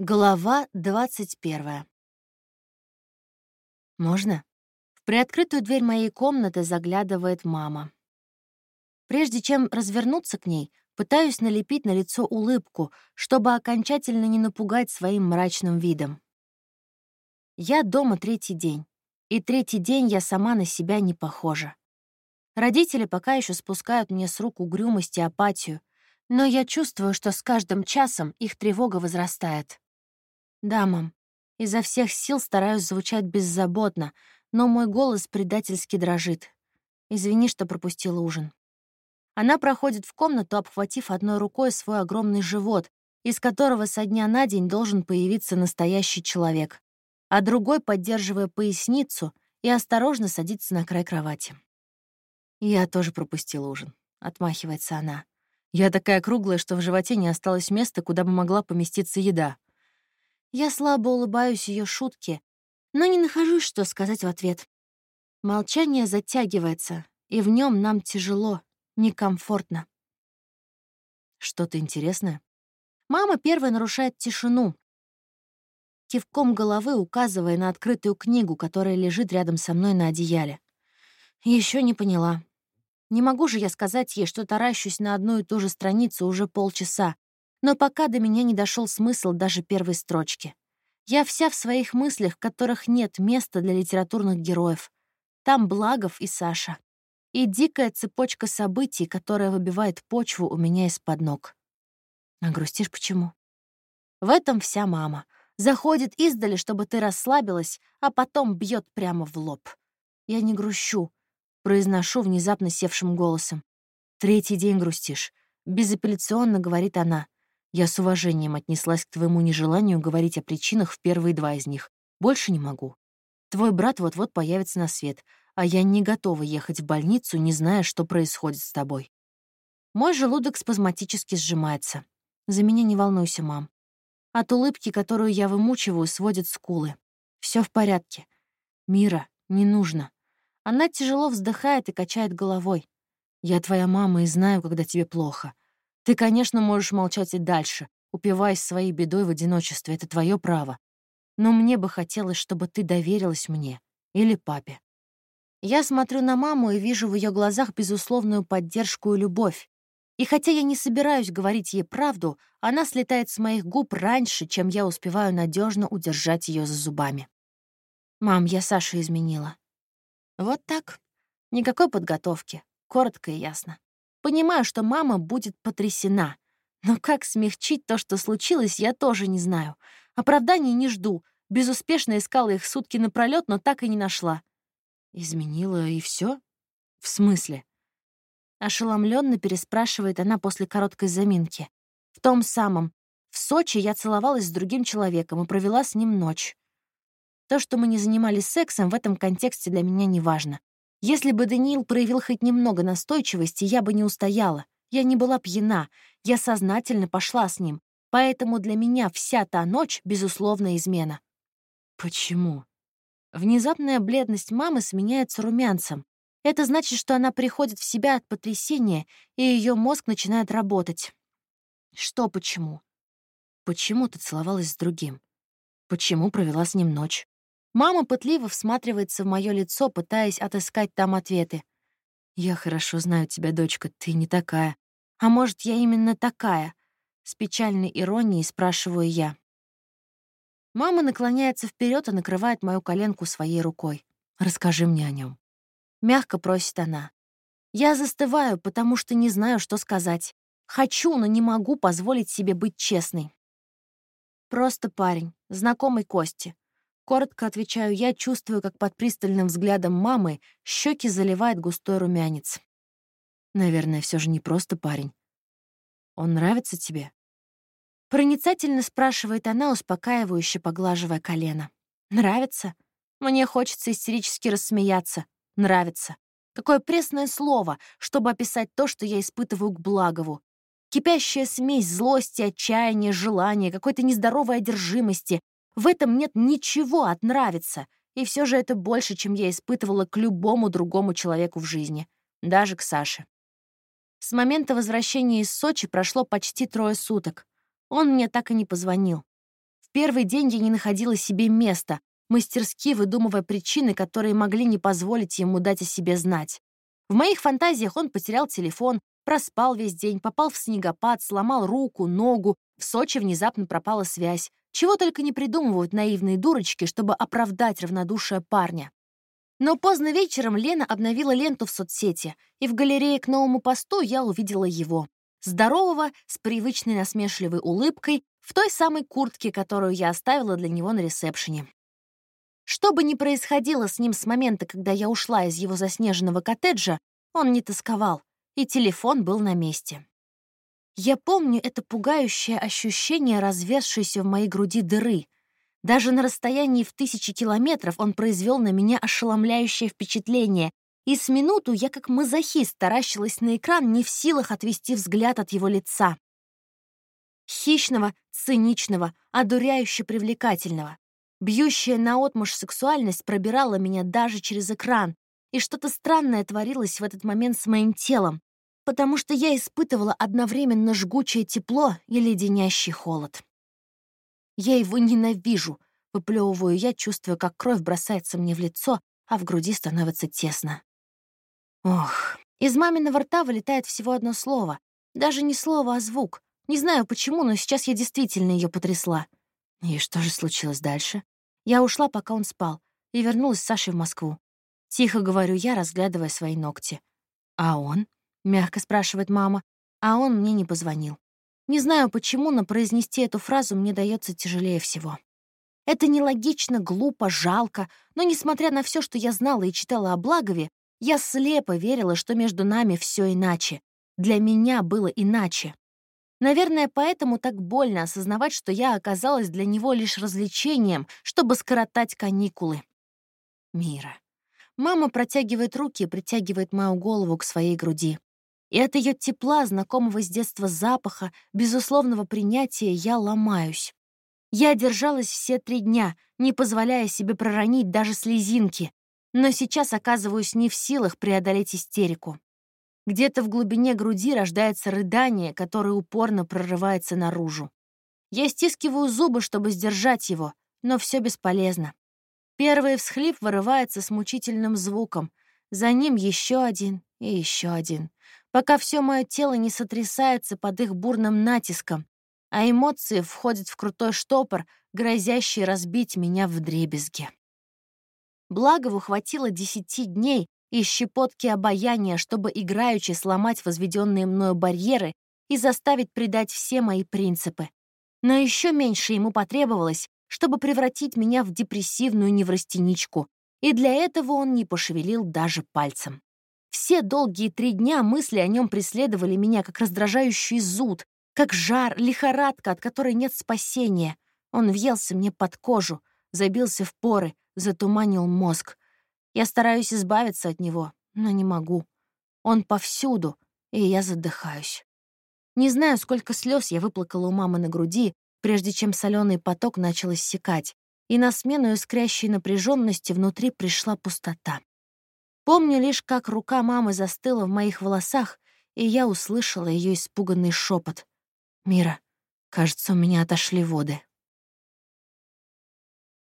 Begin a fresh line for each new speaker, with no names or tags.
Глава 21. «Можно?» В приоткрытую дверь моей комнаты заглядывает мама. Прежде чем развернуться к ней, пытаюсь налепить на лицо улыбку, чтобы окончательно не напугать своим мрачным видом. Я дома третий день, и третий день я сама на себя не похожа. Родители пока еще спускают мне с рук угрюмость и апатию, но я чувствую, что с каждым часом их тревога возрастает. «Да, мам. Изо всех сил стараюсь звучать беззаботно, но мой голос предательски дрожит. Извини, что пропустила ужин». Она проходит в комнату, обхватив одной рукой свой огромный живот, из которого со дня на день должен появиться настоящий человек, а другой, поддерживая поясницу, и осторожно садится на край кровати. «Я тоже пропустила ужин», — отмахивается она. «Я такая круглая, что в животе не осталось места, куда бы могла поместиться еда. Я слабо улыбаюсь ее шутке, но не нахожусь, что сказать в ответ. Молчание затягивается, и в нем нам тяжело, некомфортно.
Что-то интересное?
Мама первая нарушает тишину, кивком головы указывая на открытую книгу, которая лежит рядом со мной на одеяле. Еще не поняла. Не могу же я сказать ей, что таращусь на одну и ту же страницу уже полчаса, но пока до меня не дошел смысл даже первой строчки. Я вся в своих мыслях, в которых нет места для литературных героев. Там Благов и Саша. И дикая цепочка событий, которая выбивает почву у меня из-под ног. А грустишь почему? В этом вся мама. Заходит издали, чтобы ты расслабилась, а потом бьет прямо в лоб. Я не грущу, произношу внезапно севшим голосом. Третий день грустишь. Безапелляционно говорит она. Я с уважением отнеслась к твоему нежеланию говорить о причинах в первые два из них. Больше не могу. Твой брат вот-вот появится на свет, а я не готова ехать в больницу, не зная, что происходит с тобой. Мой желудок спазматически сжимается. За меня не волнуйся, мам. От улыбки, которую я вымучиваю, сводят скулы. Все в порядке. Мира, не нужно. Она тяжело вздыхает и качает головой. Я твоя мама и знаю, когда тебе плохо. Ты, конечно, можешь молчать и дальше, упиваясь своей бедой в одиночестве, это твое право. Но мне бы хотелось, чтобы ты доверилась мне или папе. Я смотрю на маму и вижу в ее глазах безусловную поддержку и любовь. И хотя я не собираюсь говорить ей правду, она слетает с моих губ раньше, чем я успеваю надежно удержать ее за зубами. «Мам, я Сашу изменила». Вот так. Никакой подготовки. Коротко и ясно. Понимаю, что мама будет потрясена. Но как смягчить то, что случилось, я тоже не знаю. Оправданий не жду. Безуспешно искала их сутки напролёт, но так и не нашла. Изменила и все? В смысле? Ошеломленно переспрашивает она после короткой заминки. В том самом. В Сочи я целовалась с другим человеком и провела с ним ночь. То, что мы не занимались сексом, в этом контексте для меня не важно. Если бы Даниил проявил хоть немного настойчивости, я бы не устояла. Я не была пьяна, я сознательно пошла с ним. Поэтому для меня вся та ночь — безусловная измена. Почему? Внезапная бледность мамы сменяется румянцем. Это значит, что она приходит в себя от потрясения, и ее мозг начинает работать. Что почему? Почему ты целовалась с другим? Почему провела с ним ночь? Мама пытливо всматривается в мое лицо, пытаясь отыскать там ответы. «Я хорошо знаю тебя, дочка, ты не такая. А может, я именно такая?» С печальной иронией спрашиваю я. Мама наклоняется вперед и накрывает мою коленку своей рукой. «Расскажи мне о нем. Мягко просит она. Я застываю, потому что не знаю, что сказать. Хочу, но не могу позволить себе быть честной. Просто парень, знакомый Кости. Коротко отвечаю я, чувствую, как под пристальным взглядом мамы щеки заливает густой румянец. Наверное, все же не просто парень. Он нравится тебе? Проницательно спрашивает она, успокаивающе поглаживая колено. Нравится? Мне хочется истерически рассмеяться. Нравится. Какое пресное слово, чтобы описать то, что я испытываю к Благову. Кипящая смесь злости, отчаяния, желания, какой-то нездоровой одержимости, в этом нет ничего от нравится, и все же это больше, чем я испытывала к любому другому человеку в жизни, даже к Саше. С момента возвращения из Сочи прошло почти трое суток. Он мне так и не позвонил. В первый день я не находила себе места, мастерски выдумывая причины, которые могли не позволить ему дать о себе знать. В моих фантазиях он потерял телефон, проспал весь день, попал в снегопад, сломал руку, ногу, в Сочи внезапно пропала связь. Чего только не придумывают наивные дурочки, чтобы оправдать равнодушие парня. Но поздно вечером Лена обновила ленту в соцсети, и в галерее к новому посту я увидела его. Здорового, с привычной насмешливой улыбкой, в той самой куртке, которую я оставила для него на ресепшене. Что бы ни происходило с ним с момента, когда я ушла из его заснеженного коттеджа, он не тосковал, и телефон был на месте. Я помню это пугающее ощущение разверзшейся в моей груди дыры. Даже на расстоянии в тысячи километров он произвел на меня ошеломляющее впечатление, и с минуту я как мазохист таращилась на экран, не в силах отвести взгляд от его лица. Хищного, циничного, одуряюще привлекательного. Бьющая наотмашь сексуальность пробирала меня даже через экран, и что-то странное творилось в этот момент с моим телом, потому что я испытывала одновременно жгучее тепло и леденящий холод. Я его ненавижу, выплевываю я, чувствуя, как кровь бросается мне в лицо, а в груди становится тесно. Ох, из маминого рта вылетает всего одно слово. Даже не слово, а звук. Не знаю почему, но сейчас я действительно ее потрясла. И что же случилось дальше? Я ушла, пока он спал, и вернулась с Сашей в Москву. Тихо говорю я, разглядывая свои ногти. «А он?» — мягко спрашивает мама. А он мне не позвонил. Не знаю почему, но произнести эту фразу мне дается тяжелее всего. Это нелогично, глупо, жалко, но, несмотря на все, что я знала и читала о Благове, я слепо верила, что между нами все иначе. Для меня было иначе. Наверное, поэтому так больно осознавать, что я оказалась для него лишь развлечением, чтобы скоротать каникулы. Мира. Мама протягивает руки и притягивает мою голову к своей груди. И от ее тепла, знакомого с детства запаха, безусловного принятия, я ломаюсь. Я держалась все три дня, не позволяя себе проронить даже слезинки, но сейчас оказываюсь не в силах преодолеть истерику. Где-то в глубине груди рождается рыдание, которое упорно прорывается наружу. Я стискиваю зубы, чтобы сдержать его, но все бесполезно. Первый всхлип вырывается с мучительным звуком, за ним еще один и еще один, пока все мое тело не сотрясается под их бурным натиском, а эмоции входят в крутой штопор, грозящий разбить меня в дребезги. Благову хватило десяти дней, и щепотки обаяния, чтобы играючи сломать возведенные мною барьеры и заставить предать все мои принципы. Но еще меньше ему потребовалось, чтобы превратить меня в депрессивную неврастеничку, и для этого он не пошевелил даже пальцем. Все долгие три дня мысли о нем преследовали меня как раздражающий зуд, как жар, лихорадка, от которой нет спасения. Он въелся мне под кожу, забился в поры, затуманил мозг. Я стараюсь избавиться от него, но не могу. Он повсюду, и я задыхаюсь. Не знаю, сколько слез я выплакала у мамы на груди, прежде чем соленый поток начал иссякать, и на смену искрящей напряженности внутри пришла пустота. Помню лишь, как рука мамы застыла в моих волосах, и я услышала ее испуганный шепот. «Мира, кажется, у меня отошли воды».